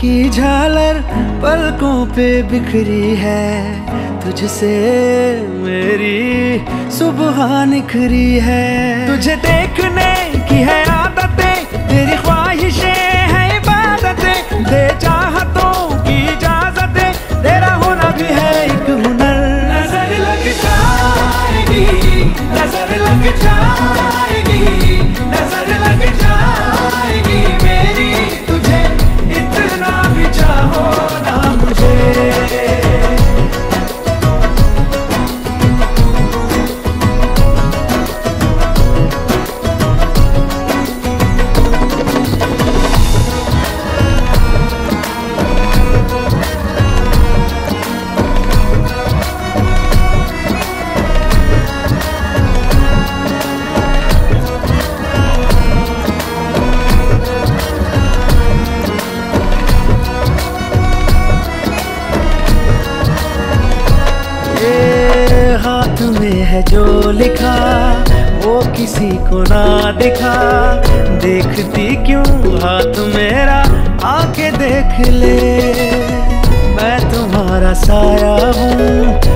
की झालर पलकों पे बिखरी है, तुझसे मेरी सुबह निखरी है। तुझे देखने की है आदतें, तेरी ख्वाहिशें हैं इबादतें, दे चाहतों की इजाजतें, तेरा होना भी है एक हुनर। नज़र लग जाएगी, नज़र लग जाएगी। है जो लिखा, वो किसी को ना दिखा। देखती क्यों हाथ मेरा? आके देख ले। मैं तुम्हारा साया हूँ